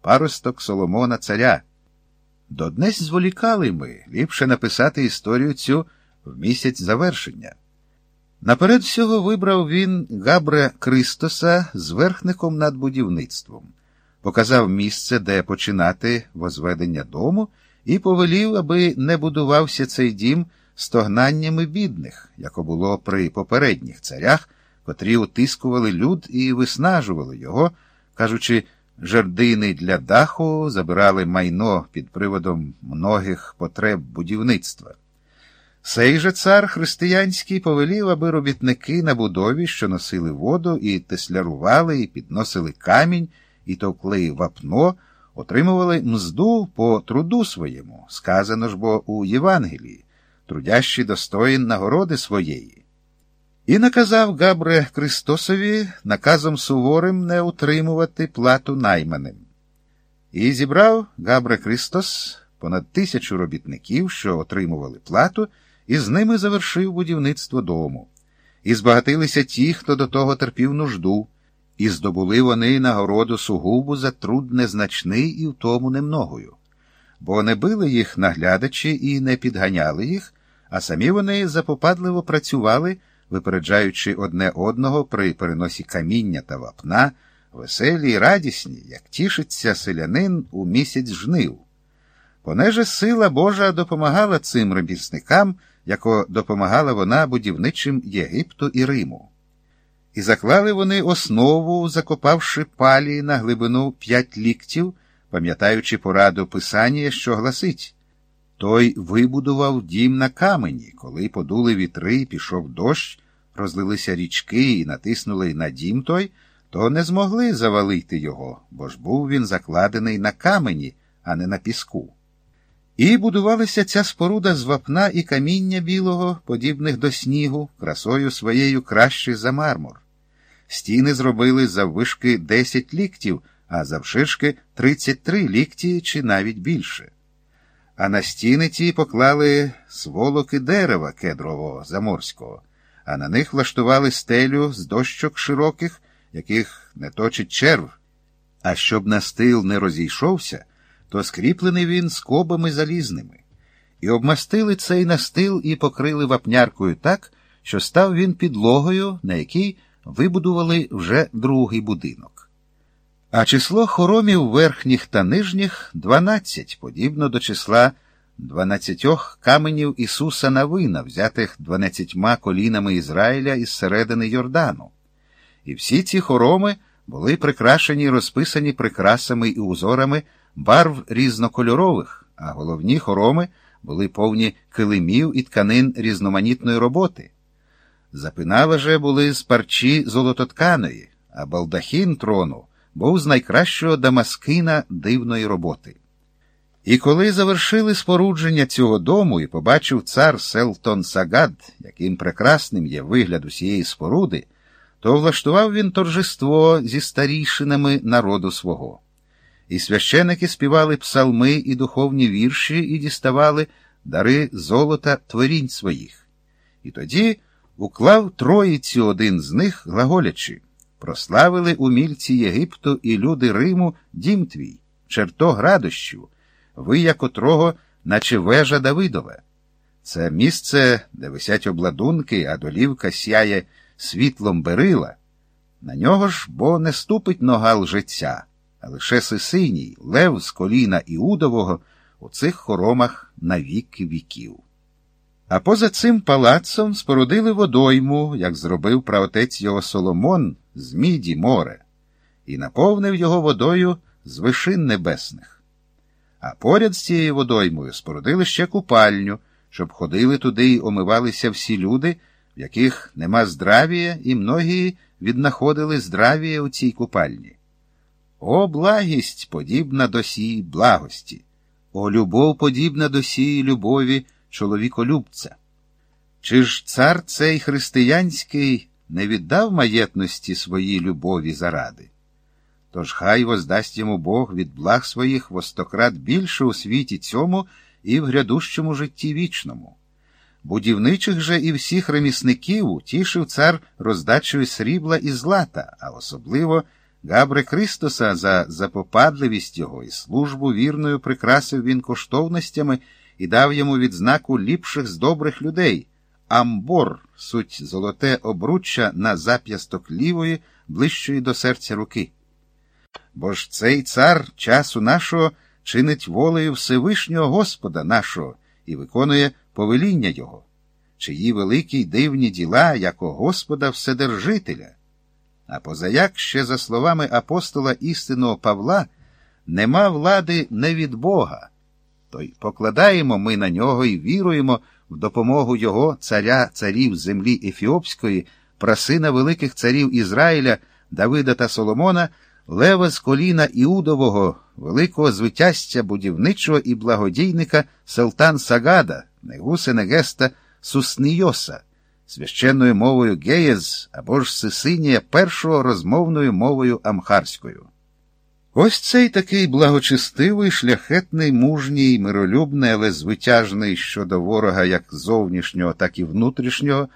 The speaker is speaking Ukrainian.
паросток Соломона царя. Доднесь зволікали ми ліпше написати історію цю в місяць завершення. Наперед всього вибрав він Габре Кристоса з верхником над будівництвом, показав місце, де починати возведення дому, і повелів, аби не будувався цей дім стогнаннями бідних, як було при попередніх царях, котрі утискували люд і виснажували його, кажучи, жердини для даху забирали майно під приводом многих потреб будівництва. Сей же цар християнський повелів, аби робітники на будові, що носили воду, і теслярували, і підносили камінь, і товкли вапно, отримували мзду по труду своєму, сказано ж бо у Євангелії, трудящий достоїн нагороди своєї. І наказав Габре Христосові наказом суворим не утримувати плату найманим. І зібрав Габре Христос понад тисячу робітників, що отримували плату, і з ними завершив будівництво дому. І збагатилися ті, хто до того терпів нужду, і здобули вони нагороду сугубу за труд незначний і в тому немногою. Бо не били їх наглядачі і не підганяли їх, а самі вони запопадливо працювали, випереджаючи одне одного при переносі каміння та вапна, веселі й радісні, як тішиться селянин у місяць жнив. Понеже сила Божа допомагала цим ремісникам, яко допомагала вона будівничим Єгипту і Риму. І заклали вони основу, закопавши палі на глибину п'ять ліктів, пам'ятаючи пораду Писання, що гласить той вибудував дім на камені, коли подули вітри, пішов дощ, розлилися річки і натиснули на дім той, то не змогли завалити його, бо ж був він закладений на камені, а не на піску. І будувалася ця споруда з вапна і каміння білого, подібних до снігу, красою своєю краще за мармур. Стіни зробили заввишки 10 ліктів, а завширшки 33 лікті чи навіть більше. А на стіни ті поклали сволоки дерева кедрового заморського, а на них влаштували стелю з дощок широких, яких не точить черв. А щоб настил не розійшовся, то скріплений він скобами залізними, і обмастили цей настил і покрили вапняркою так, що став він підлогою, на якій вибудували вже другий будинок. А число хоромів верхніх та нижніх дванадцять, подібно до числа дванадцятьох каменів Ісуса Навина, взятих дванадцятьма колінами Ізраїля із середини Йордану. І всі ці хороми були прикрашені і розписані прикрасами і узорами барв різнокольорових, а головні хороми були повні килимів і тканин різноманітної роботи. Запинала же були з парчі золототканої, а балдахін трону був з найкращого дамаскина дивної роботи. І коли завершили спорудження цього дому і побачив цар Селтон Сагад, яким прекрасним є вигляд усієї споруди, то влаштував він торжество зі старішинами народу свого. І священики співали псалми і духовні вірші і діставали дари золота творінь своїх. І тоді уклав троїцю один з них, глаголячи прославили умільці Єгипту і люди Риму дім твій, чертог радощів, ви, як котрого, наче вежа Давидове. Це місце, де висять обладунки, а долівка сяє світлом берила. На нього ж бо не ступить нога лжеця, а лише сисиній, лев з коліна Іудового у цих хоромах на віки віків. А поза цим палацом спорудили водойму, як зробив праотець його Соломон з міді море, і наповнив його водою з вишин небесних. А поряд з цією водоймою спорудили ще купальню, щоб ходили туди й омивалися всі люди, в яких нема здравія, і многії віднаходили здравія у цій купальні. О, благість подібна до сії благості, о любов подібна до сії любові чоловіколюбця. Чи ж цар цей християнський не віддав маєтності своїй любові заради? Тож хай воздасть йому Бог від благ своїх востократ більше у світі цьому і в грядущому житті вічному. Будівничих же і всіх ремісників утішив цар роздачею срібла і злата, а особливо Габре Христоса за запопадливість його і службу вірною прикрасив він коштовностями і дав йому відзнаку ліпших з добрих людей. Амбор, суть золоте обруччя на зап'ясток лівої, ближчої до серця руки. Бо ж цей цар часу нашого чинить волею Всевишнього Господа нашого і виконує повеління Його, чиї великі й дивні діла, як у Господа Вседержителя. А позаяк ще, за словами апостола істинного Павла, нема влади не від Бога, то й покладаємо ми на нього і віруємо в допомогу Його, царя царів землі Ефіопської, прасина великих царів Ізраїля, Давида та Соломона, лева з коліна Іудового, великого звитязця будівничого і благодійника Салтан Сагада, Негуси Негеста Суснийоса, священною мовою Геєз або ж Сисинія першого розмовною мовою амхарською. Ось цей такий благочестивий, шляхетний, мужній, миролюбний, але звитяжний щодо ворога як зовнішнього, так і внутрішнього,